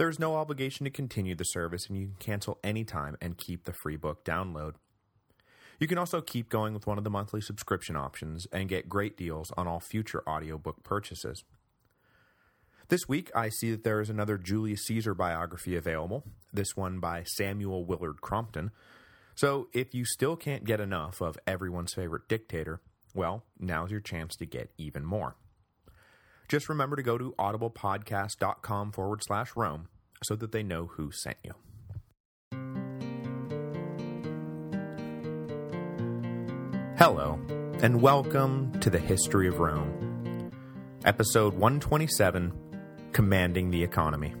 There is no obligation to continue the service, and you can cancel anytime and keep the free book download. You can also keep going with one of the monthly subscription options and get great deals on all future audiobook purchases. This week, I see that there is another Julius Caesar biography available, this one by Samuel Willard Crompton. So if you still can't get enough of everyone's favorite dictator, well, now's your chance to get even more. Just remember to go to audiblepodcast.com forward slash Rome so that they know who sent you. Hello, and welcome to the History of Rome. Episode 127, Commanding the Economy.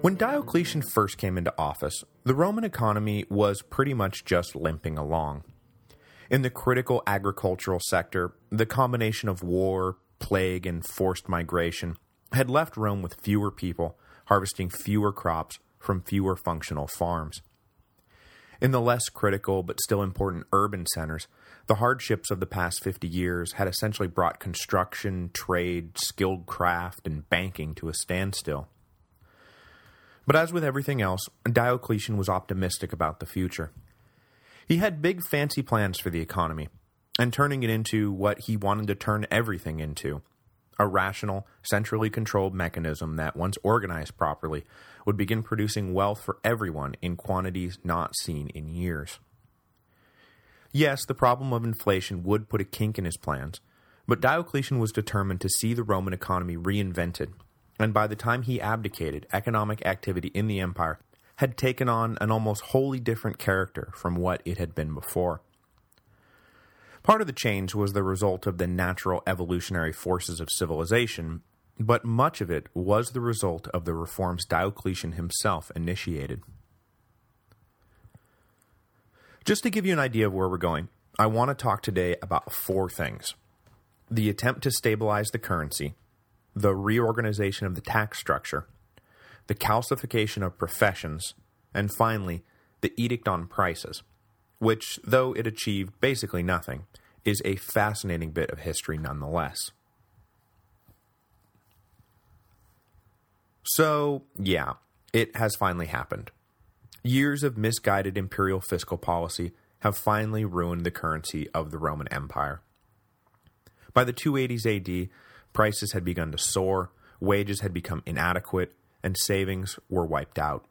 When Diocletian first came into office, the Roman economy was pretty much just limping along. In the critical agricultural sector, the combination of war, plague, and forced migration had left Rome with fewer people, harvesting fewer crops from fewer functional farms. In the less critical but still important urban centers, the hardships of the past 50 years had essentially brought construction, trade, skilled craft, and banking to a standstill. But as with everything else, Diocletian was optimistic about the future. He had big fancy plans for the economy, and turning it into what he wanted to turn everything into, a rational, centrally controlled mechanism that, once organized properly, would begin producing wealth for everyone in quantities not seen in years. Yes, the problem of inflation would put a kink in his plans, but Diocletian was determined to see the Roman economy reinvented, and by the time he abdicated, economic activity in the empire had taken on an almost wholly different character from what it had been before. Part of the change was the result of the natural evolutionary forces of civilization, but much of it was the result of the reforms Diocletian himself initiated. Just to give you an idea of where we're going, I want to talk today about four things. The attempt to stabilize the currency, the reorganization of the tax structure, the calcification of professions, and finally, the Edict on Prices, which, though it achieved basically nothing, is a fascinating bit of history nonetheless. So, yeah, it has finally happened. Years of misguided imperial fiscal policy have finally ruined the currency of the Roman Empire. By the 280s AD, prices had begun to soar, wages had become inadequate, and savings were wiped out.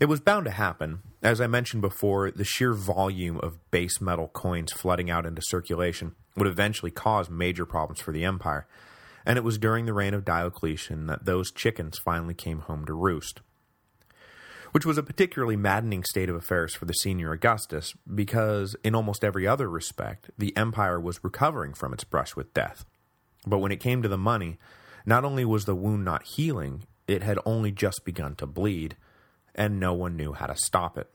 It was bound to happen. As I mentioned before, the sheer volume of base metal coins flooding out into circulation would eventually cause major problems for the empire, and it was during the reign of Diocletian that those chickens finally came home to roost. Which was a particularly maddening state of affairs for the senior Augustus, because in almost every other respect, the empire was recovering from its brush with death. But when it came to the money, not only was the wound not healing, it had only just begun to bleed, and no one knew how to stop it.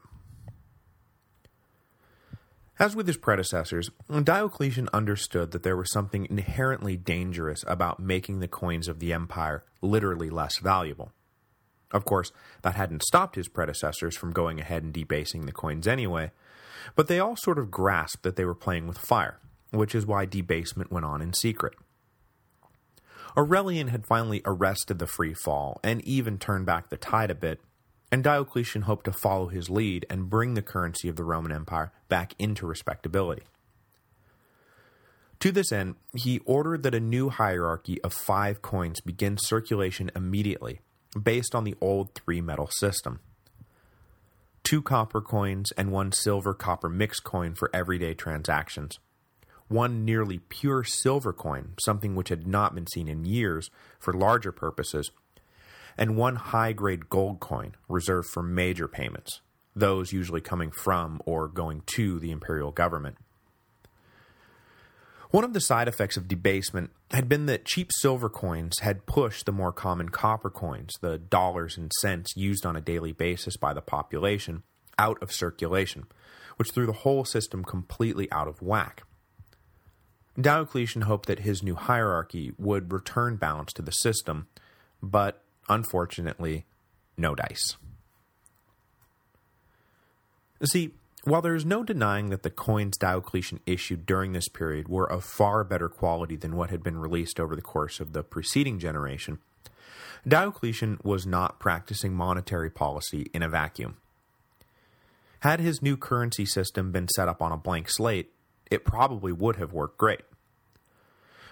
As with his predecessors, Diocletian understood that there was something inherently dangerous about making the coins of the empire literally less valuable. Of course, that hadn't stopped his predecessors from going ahead and debasing the coins anyway, but they all sort of grasped that they were playing with fire, which is why debasement went on in secret. Aurelian had finally arrested the free fall and even turned back the tide a bit, and Diocletian hoped to follow his lead and bring the currency of the Roman Empire back into respectability. To this end, he ordered that a new hierarchy of five coins begin circulation immediately, based on the old three-metal system. Two copper coins and one silver-copper mixed coin for everyday transactions one nearly pure silver coin, something which had not been seen in years for larger purposes, and one high-grade gold coin reserved for major payments, those usually coming from or going to the imperial government. One of the side effects of debasement had been that cheap silver coins had pushed the more common copper coins, the dollars and cents used on a daily basis by the population, out of circulation, which threw the whole system completely out of whack. Diocletian hoped that his new hierarchy would return balance to the system, but unfortunately, no dice. See, while there is no denying that the coins Diocletian issued during this period were of far better quality than what had been released over the course of the preceding generation, Diocletian was not practicing monetary policy in a vacuum. Had his new currency system been set up on a blank slate, it probably would have worked great.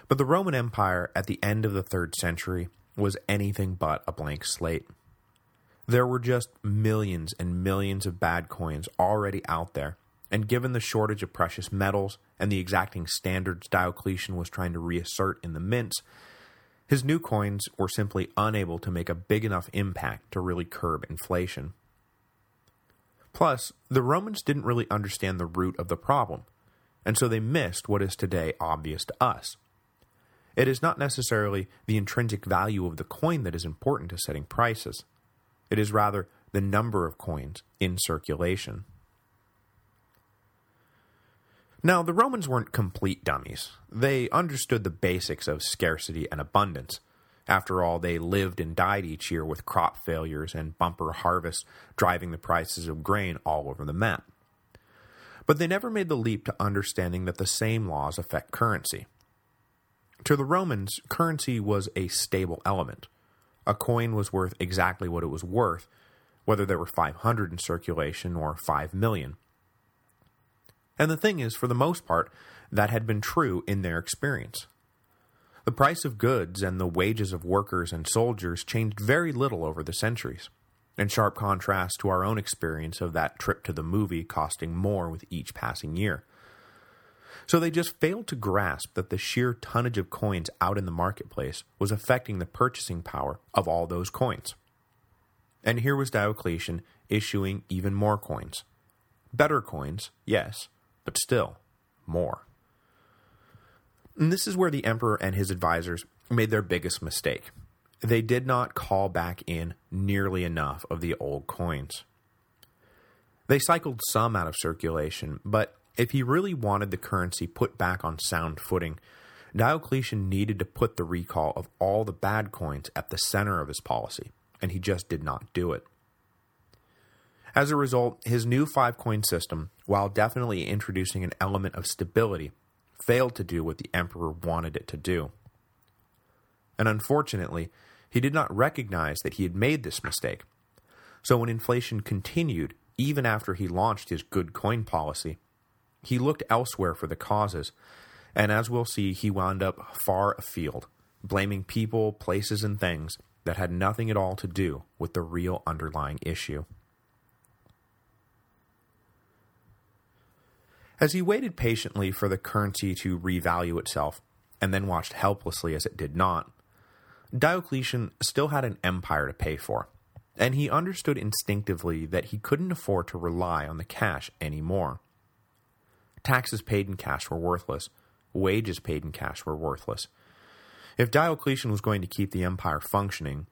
But the Roman Empire at the end of the 3rd century was anything but a blank slate. There were just millions and millions of bad coins already out there, and given the shortage of precious metals and the exacting standards Diocletian was trying to reassert in the mints, his new coins were simply unable to make a big enough impact to really curb inflation. Plus, the Romans didn't really understand the root of the problem, and so they missed what is today obvious to us. It is not necessarily the intrinsic value of the coin that is important to setting prices. It is rather the number of coins in circulation. Now, the Romans weren't complete dummies. They understood the basics of scarcity and abundance. After all, they lived and died each year with crop failures and bumper harvests driving the prices of grain all over the map. But they never made the leap to understanding that the same laws affect currency. To the Romans, currency was a stable element, a coin was worth exactly what it was worth, whether there were 500 in circulation or 5 million. And the thing is, for the most part, that had been true in their experience. The price of goods and the wages of workers and soldiers changed very little over the centuries, in sharp contrast to our own experience of that trip to the movie costing more with each passing year. So they just failed to grasp that the sheer tonnage of coins out in the marketplace was affecting the purchasing power of all those coins. And here was Diocletian issuing even more coins. Better coins, yes, but still, more. And this is where the emperor and his advisors made their biggest mistake. They did not call back in nearly enough of the old coins. They cycled some out of circulation, but if he really wanted the currency put back on sound footing, Diocletian needed to put the recall of all the bad coins at the center of his policy, and he just did not do it. As a result, his new five-coin system, while definitely introducing an element of stability, failed to do what the emperor wanted it to do. And unfortunately, he did not recognize that he had made this mistake. So when inflation continued, even after he launched his good coin policy, he looked elsewhere for the causes, and as we'll see, he wound up far afield, blaming people, places, and things that had nothing at all to do with the real underlying issue. As he waited patiently for the currency to revalue itself, and then watched helplessly as it did not, Diocletian still had an empire to pay for, and he understood instinctively that he couldn't afford to rely on the cash anymore. Taxes paid in cash were worthless. Wages paid in cash were worthless. If Diocletian was going to keep the empire functioning,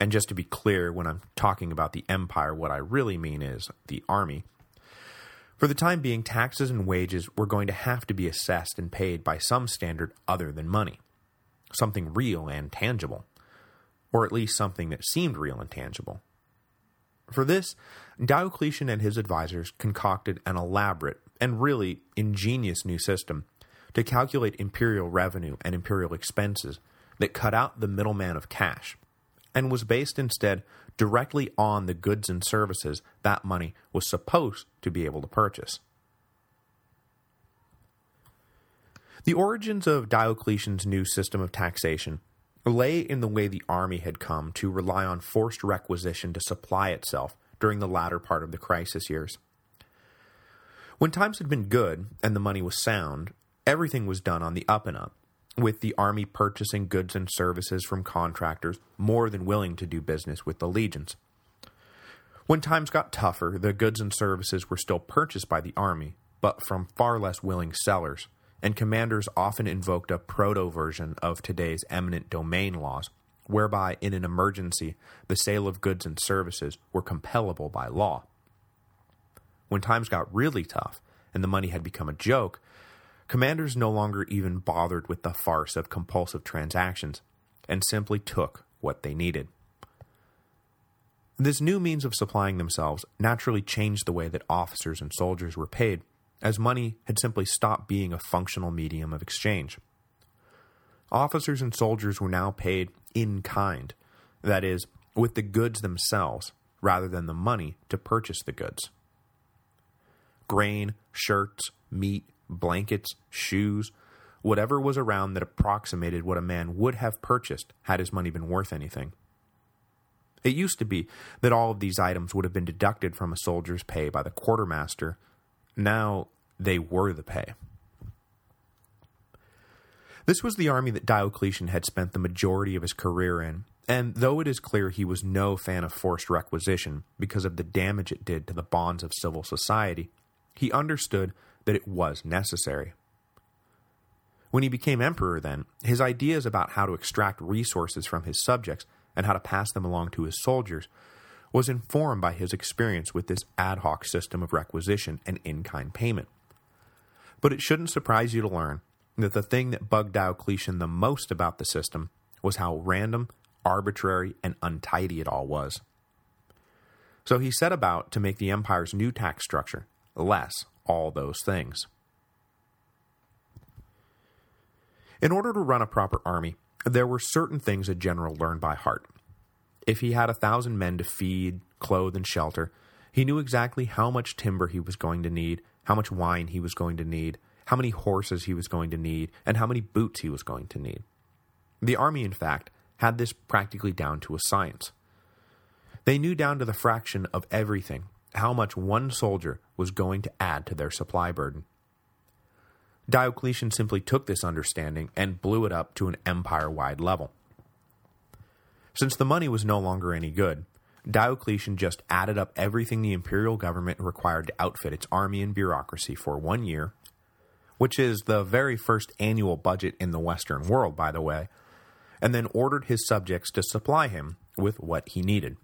and just to be clear, when I'm talking about the empire, what I really mean is the army, for the time being, taxes and wages were going to have to be assessed and paid by some standard other than money, something real and tangible, or at least something that seemed real and tangible. For this, Diocletian and his advisors concocted an elaborate and really ingenious new system to calculate imperial revenue and imperial expenses that cut out the middleman of cash, and was based instead directly on the goods and services that money was supposed to be able to purchase. The origins of Diocletian's new system of taxation lay in the way the army had come to rely on forced requisition to supply itself during the latter part of the crisis years. When times had been good and the money was sound, everything was done on the up and up, with the army purchasing goods and services from contractors more than willing to do business with the legions. When times got tougher, the goods and services were still purchased by the army, but from far less willing sellers, and commanders often invoked a proto-version of today's eminent domain laws, whereby in an emergency the sale of goods and services were compellable by law. When times got really tough, and the money had become a joke, commanders no longer even bothered with the farce of compulsive transactions, and simply took what they needed. This new means of supplying themselves naturally changed the way that officers and soldiers were paid, as money had simply stopped being a functional medium of exchange. Officers and soldiers were now paid in kind, that is, with the goods themselves, rather than the money to purchase the goods. Grain, shirts, meat, blankets, shoes, whatever was around that approximated what a man would have purchased had his money been worth anything. It used to be that all of these items would have been deducted from a soldier's pay by the quartermaster. Now, they were the pay. This was the army that Diocletian had spent the majority of his career in, and though it is clear he was no fan of forced requisition because of the damage it did to the bonds of civil society, he understood that it was necessary. When he became emperor, then, his ideas about how to extract resources from his subjects and how to pass them along to his soldiers was informed by his experience with this ad hoc system of requisition and in-kind payment. But it shouldn't surprise you to learn that the thing that bugged Diocletian the most about the system was how random, arbitrary, and untidy it all was. So he set about to make the empire's new tax structure less all those things. In order to run a proper army, there were certain things a general learned by heart. If he had a thousand men to feed, clothe, and shelter, he knew exactly how much timber he was going to need, how much wine he was going to need, how many horses he was going to need, and how many boots he was going to need. The army, in fact, had this practically down to a science. They knew down to the fraction of everything how much one soldier was going to add to their supply burden. Diocletian simply took this understanding and blew it up to an empire-wide level. Since the money was no longer any good, Diocletian just added up everything the imperial government required to outfit its army and bureaucracy for one year, which is the very first annual budget in the Western world, by the way, and then ordered his subjects to supply him with what he needed.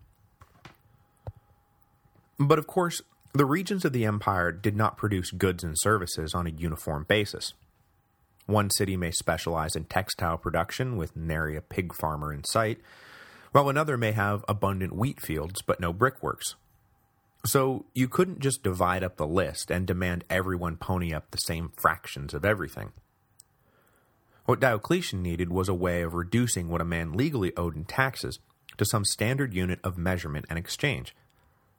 But of course, the regions of the empire did not produce goods and services on a uniform basis. One city may specialize in textile production with nary a pig farmer in sight, while another may have abundant wheat fields but no brickworks. So you couldn't just divide up the list and demand everyone pony up the same fractions of everything. What Diocletian needed was a way of reducing what a man legally owed in taxes to some standard unit of measurement and exchange,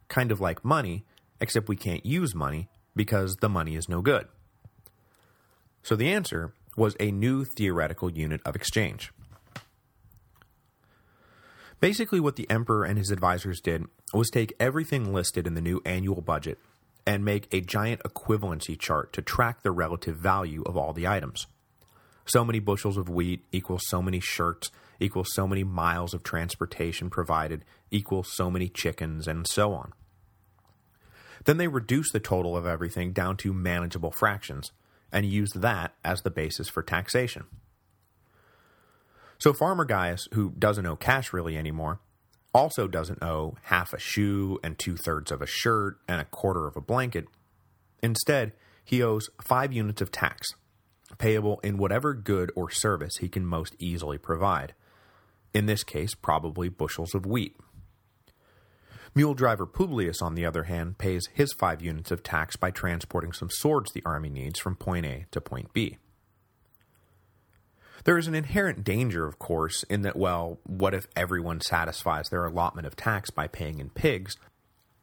kind of like money, except we can't use money because the money is no good. So the answer was a new theoretical unit of exchange. Basically what the emperor and his advisors did was take everything listed in the new annual budget and make a giant equivalency chart to track the relative value of all the items. So many bushels of wheat equals so many shirts equals so many miles of transportation provided equals so many chickens, and so on. Then they reduced the total of everything down to manageable fractions, and used that as the basis for taxation. So Farmer Gaius, who doesn't owe cash really anymore, also doesn't owe half a shoe and two-thirds of a shirt and a quarter of a blanket. Instead, he owes five units of tax, payable in whatever good or service he can most easily provide. In this case, probably bushels of wheat. Mule driver Publius, on the other hand, pays his five units of tax by transporting some swords the army needs from point A to point B. There is an inherent danger, of course, in that, well, what if everyone satisfies their allotment of tax by paying in pigs?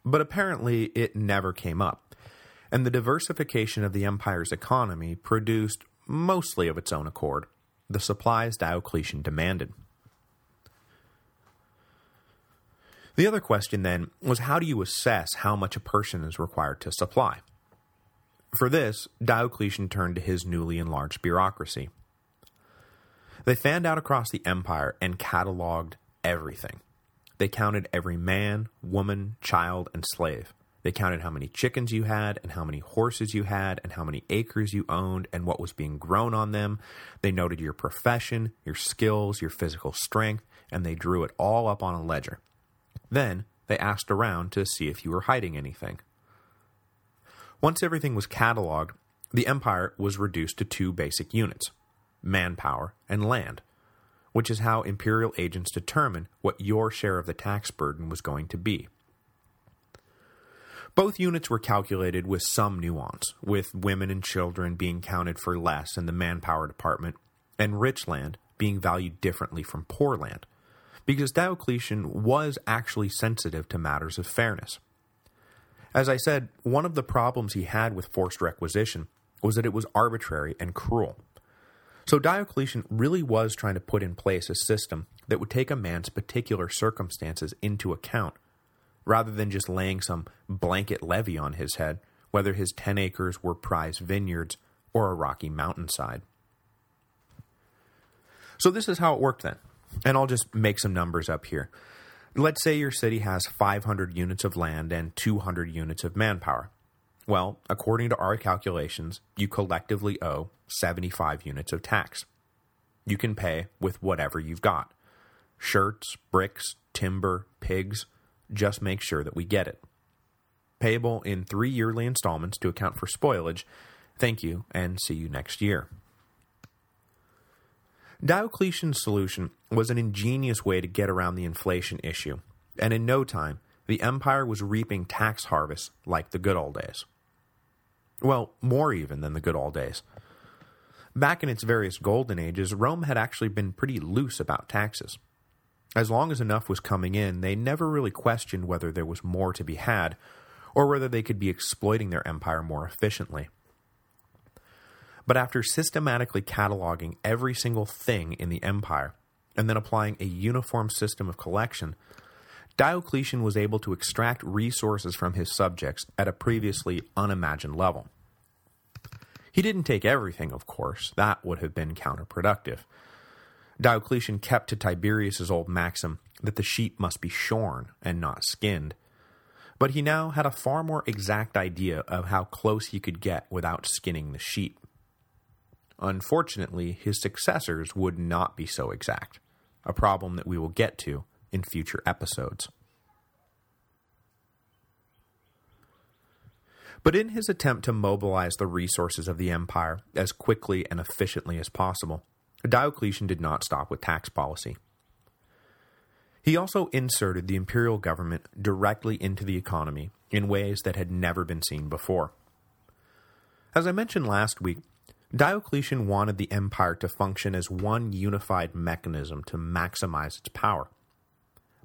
But apparently it never came up, and the diversification of the empire's economy produced, mostly of its own accord, the supplies Diocletian demanded. The other question, then, was how do you assess how much a person is required to supply? For this, Diocletian turned to his newly enlarged bureaucracy. They fanned out across the empire and cataloged everything. They counted every man, woman, child, and slave, They counted how many chickens you had, and how many horses you had, and how many acres you owned, and what was being grown on them. They noted your profession, your skills, your physical strength, and they drew it all up on a ledger. Then, they asked around to see if you were hiding anything. Once everything was cataloged, the empire was reduced to two basic units, manpower and land, which is how imperial agents determined what your share of the tax burden was going to be. Both units were calculated with some nuance, with women and children being counted for less in the manpower department, and rich land being valued differently from poor land, because Diocletian was actually sensitive to matters of fairness. As I said, one of the problems he had with forced requisition was that it was arbitrary and cruel. So Diocletian really was trying to put in place a system that would take a man's particular circumstances into account, rather than just laying some blanket levy on his head, whether his 10 acres were prize vineyards or a rocky mountainside. So this is how it worked then, and I'll just make some numbers up here. Let's say your city has 500 units of land and 200 units of manpower. Well, according to our calculations, you collectively owe 75 units of tax. You can pay with whatever you've got. Shirts, bricks, timber, pigs, just make sure that we get it. Payable in three yearly installments to account for spoilage. Thank you, and see you next year. Diocletian's solution was an ingenious way to get around the inflation issue, and in no time, the empire was reaping tax harvests like the good old days. Well, more even than the good old days. Back in its various golden ages, Rome had actually been pretty loose about taxes. As long as enough was coming in, they never really questioned whether there was more to be had, or whether they could be exploiting their empire more efficiently. But after systematically cataloging every single thing in the empire, and then applying a uniform system of collection, Diocletian was able to extract resources from his subjects at a previously unimagined level. He didn't take everything, of course, that would have been counterproductive, Diocletian kept to Tiberius's old maxim that the sheep must be shorn and not skinned. But he now had a far more exact idea of how close he could get without skinning the sheep. Unfortunately, his successors would not be so exact, a problem that we will get to in future episodes. But in his attempt to mobilize the resources of the empire as quickly and efficiently as possible, Diocletian did not stop with tax policy. He also inserted the imperial government directly into the economy in ways that had never been seen before. As I mentioned last week, Diocletian wanted the empire to function as one unified mechanism to maximize its power.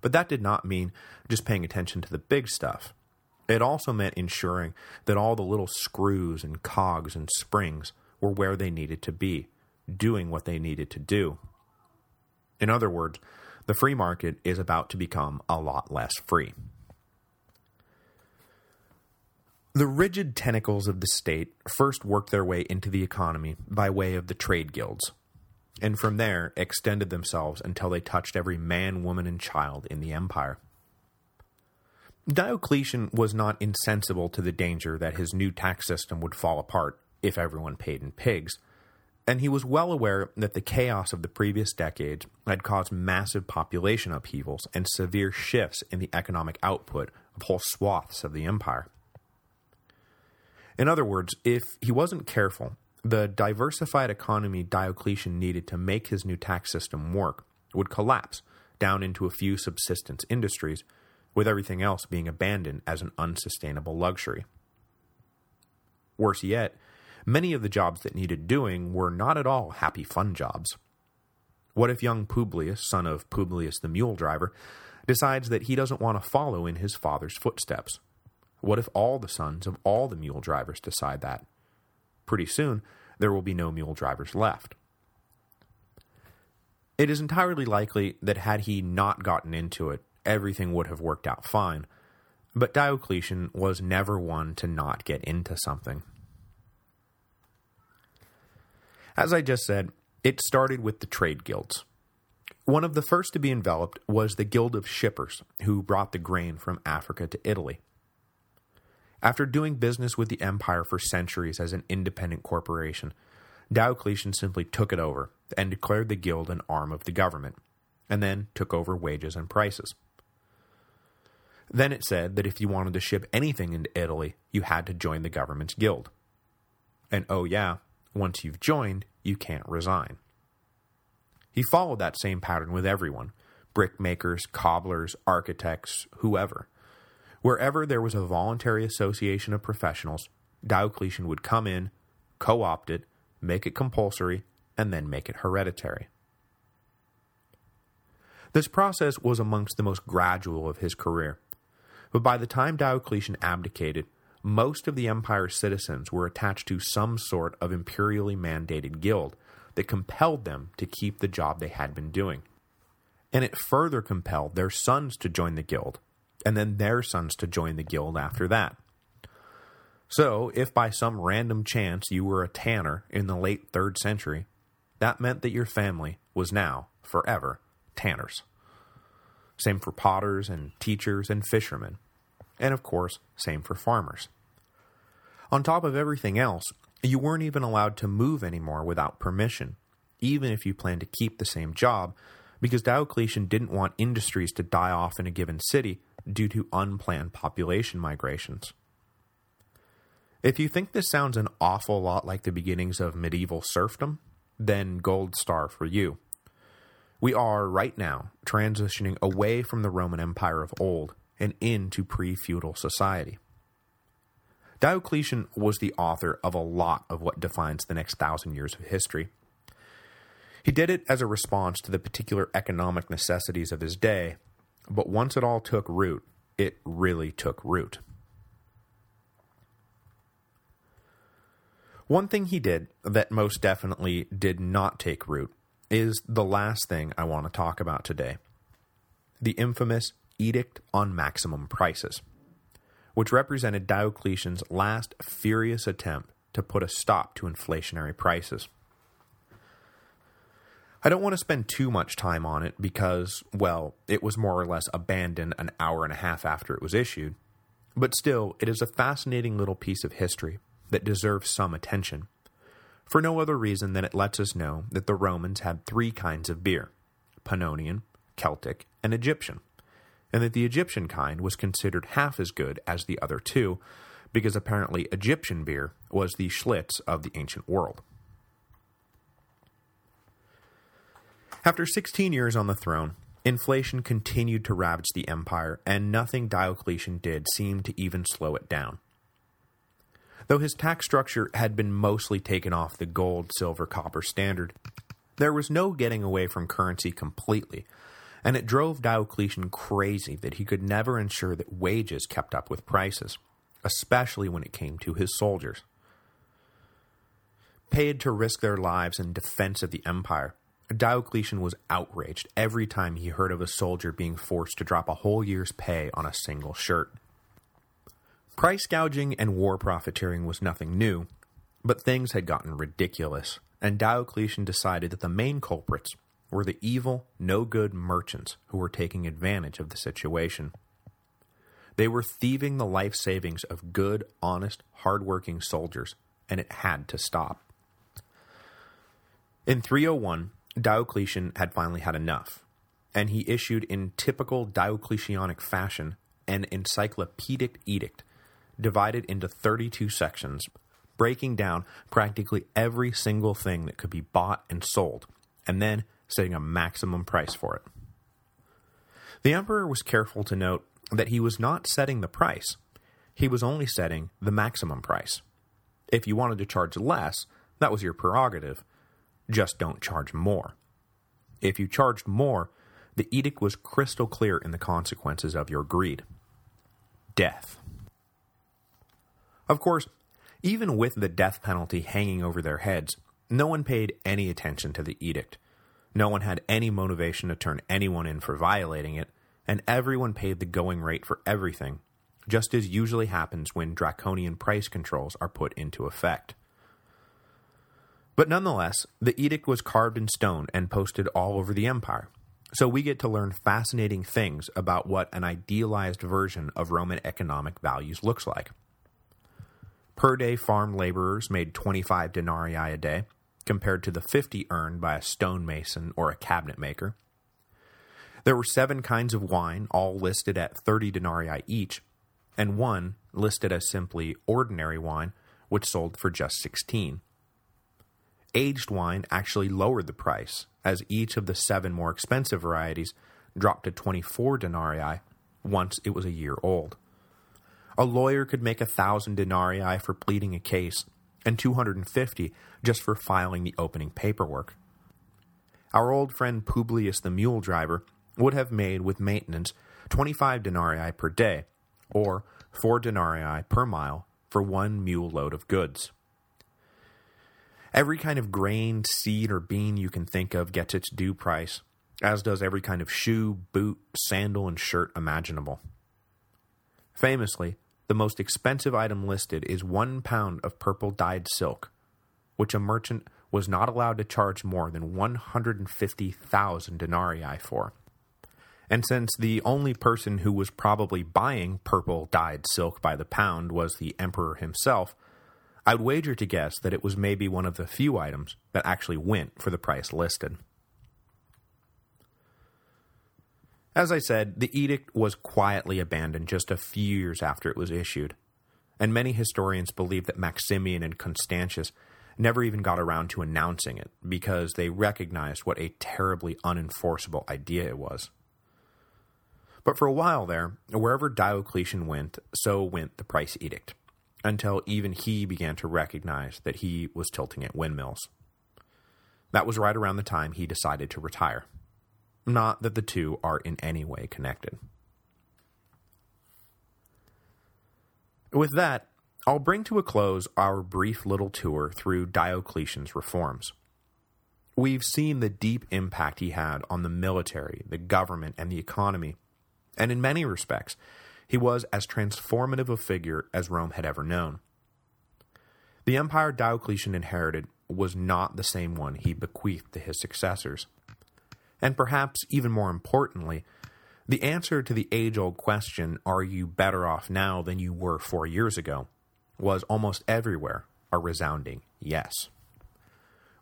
But that did not mean just paying attention to the big stuff. It also meant ensuring that all the little screws and cogs and springs were where they needed to be, doing what they needed to do. In other words, the free market is about to become a lot less free. The rigid tentacles of the state first worked their way into the economy by way of the trade guilds, and from there extended themselves until they touched every man, woman, and child in the empire. Diocletian was not insensible to the danger that his new tax system would fall apart if everyone paid in pigs, and he was well aware that the chaos of the previous decades had caused massive population upheavals and severe shifts in the economic output of whole swaths of the empire. In other words, if he wasn't careful, the diversified economy Diocletian needed to make his new tax system work would collapse down into a few subsistence industries, with everything else being abandoned as an unsustainable luxury. Worse yet, Many of the jobs that needed doing were not at all happy fun jobs. What if young Publius, son of Publius the mule driver, decides that he doesn't want to follow in his father's footsteps? What if all the sons of all the mule drivers decide that? Pretty soon, there will be no mule drivers left. It is entirely likely that had he not gotten into it, everything would have worked out fine, but Diocletian was never one to not get into something. As I just said, it started with the trade guilds. One of the first to be enveloped was the Guild of Shippers, who brought the grain from Africa to Italy. After doing business with the empire for centuries as an independent corporation, Diocletian simply took it over and declared the guild an arm of the government, and then took over wages and prices. Then it said that if you wanted to ship anything into Italy, you had to join the government's guild. And oh yeah, once you've joined, you can't resign. He followed that same pattern with everyone, brickmakers, cobblers, architects, whoever. Wherever there was a voluntary association of professionals, Diocletian would come in, co-opt it, make it compulsory, and then make it hereditary. This process was amongst the most gradual of his career, but by the time Diocletian abdicated, most of the empire's citizens were attached to some sort of imperially mandated guild that compelled them to keep the job they had been doing. And it further compelled their sons to join the guild, and then their sons to join the guild after that. So, if by some random chance you were a tanner in the late 3rd century, that meant that your family was now, forever, tanners. Same for potters and teachers and fishermen. And of course, same for farmers. On top of everything else, you weren't even allowed to move anymore without permission, even if you planned to keep the same job, because Diocletian didn't want industries to die off in a given city due to unplanned population migrations. If you think this sounds an awful lot like the beginnings of medieval serfdom, then gold star for you. We are, right now, transitioning away from the Roman Empire of old and into pre-feudal society. Diocletian was the author of a lot of what defines the next thousand years of history. He did it as a response to the particular economic necessities of his day, but once it all took root, it really took root. One thing he did that most definitely did not take root is the last thing I want to talk about today. The infamous Edict on Maximum Prices which represented Diocletian's last furious attempt to put a stop to inflationary prices. I don't want to spend too much time on it because, well, it was more or less abandoned an hour and a half after it was issued, but still, it is a fascinating little piece of history that deserves some attention, for no other reason than it lets us know that the Romans had three kinds of beer, Pannonian, Celtic, and Egyptian and that the Egyptian kind was considered half as good as the other two, because apparently Egyptian beer was the Schlitz of the ancient world. After 16 years on the throne, inflation continued to ravage the empire, and nothing Diocletian did seemed to even slow it down. Though his tax structure had been mostly taken off the gold, silver, copper standard, there was no getting away from currency completely, and it drove Diocletian crazy that he could never ensure that wages kept up with prices, especially when it came to his soldiers. Paid to risk their lives in defense of the empire, Diocletian was outraged every time he heard of a soldier being forced to drop a whole year's pay on a single shirt. Price gouging and war profiteering was nothing new, but things had gotten ridiculous, and Diocletian decided that the main culprits were the evil, no-good merchants who were taking advantage of the situation. They were thieving the life savings of good, honest, hard-working soldiers, and it had to stop. In 301, Diocletian had finally had enough, and he issued in typical Diocletianic fashion an encyclopedic edict, divided into 32 sections, breaking down practically every single thing that could be bought and sold, and then setting a maximum price for it. The emperor was careful to note that he was not setting the price, he was only setting the maximum price. If you wanted to charge less, that was your prerogative, just don't charge more. If you charged more, the edict was crystal clear in the consequences of your greed. Death. Of course, even with the death penalty hanging over their heads, no one paid any attention to the edict, no one had any motivation to turn anyone in for violating it, and everyone paid the going rate for everything, just as usually happens when draconian price controls are put into effect. But nonetheless, the edict was carved in stone and posted all over the empire, so we get to learn fascinating things about what an idealized version of Roman economic values looks like. Per-day farm laborers made 25 denarii a day, compared to the 50 earned by a stonemason or a cabinet maker. There were seven kinds of wine, all listed at 30 denarii each, and one listed as simply ordinary wine, which sold for just 16. Aged wine actually lowered the price, as each of the seven more expensive varieties dropped to 24 denarii once it was a year old. A lawyer could make a thousand denarii for pleading a case, and 250 just for filing the opening paperwork. Our old friend Publius the mule driver would have made with maintenance 25 denarii per day, or 4 denarii per mile for one mule load of goods. Every kind of grain, seed, or bean you can think of gets its due price, as does every kind of shoe, boot, sandal, and shirt imaginable. Famously, the most expensive item listed is one pound of purple dyed silk, which a merchant was not allowed to charge more than 150,000 denarii for. And since the only person who was probably buying purple dyed silk by the pound was the emperor himself, I'd wager to guess that it was maybe one of the few items that actually went for the price listed. As I said, the edict was quietly abandoned just a few years after it was issued, and many historians believe that Maximian and Constantius never even got around to announcing it because they recognized what a terribly unenforceable idea it was. But for a while there, wherever Diocletian went, so went the price edict, until even he began to recognize that he was tilting at windmills. That was right around the time he decided to retire. Not that the two are in any way connected. With that, I'll bring to a close our brief little tour through Diocletian's reforms. We've seen the deep impact he had on the military, the government, and the economy, and in many respects, he was as transformative a figure as Rome had ever known. The empire Diocletian inherited was not the same one he bequeathed to his successors. And perhaps even more importantly, the answer to the age-old question, are you better off now than you were four years ago, was almost everywhere a resounding yes.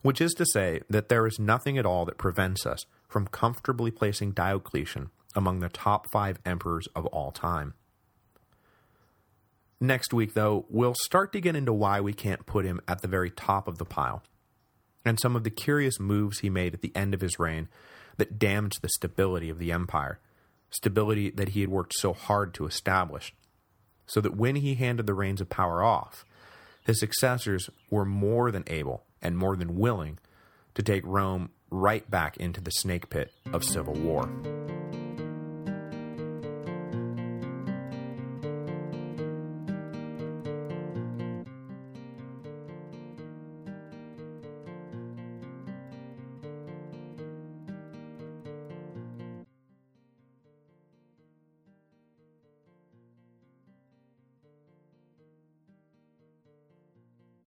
Which is to say that there is nothing at all that prevents us from comfortably placing Diocletian among the top five emperors of all time. Next week, though, we'll start to get into why we can't put him at the very top of the pile, and some of the curious moves he made at the end of his reign that damaged the stability of the empire, stability that he had worked so hard to establish, so that when he handed the reins of power off, his successors were more than able and more than willing to take Rome right back into the snake pit of civil war.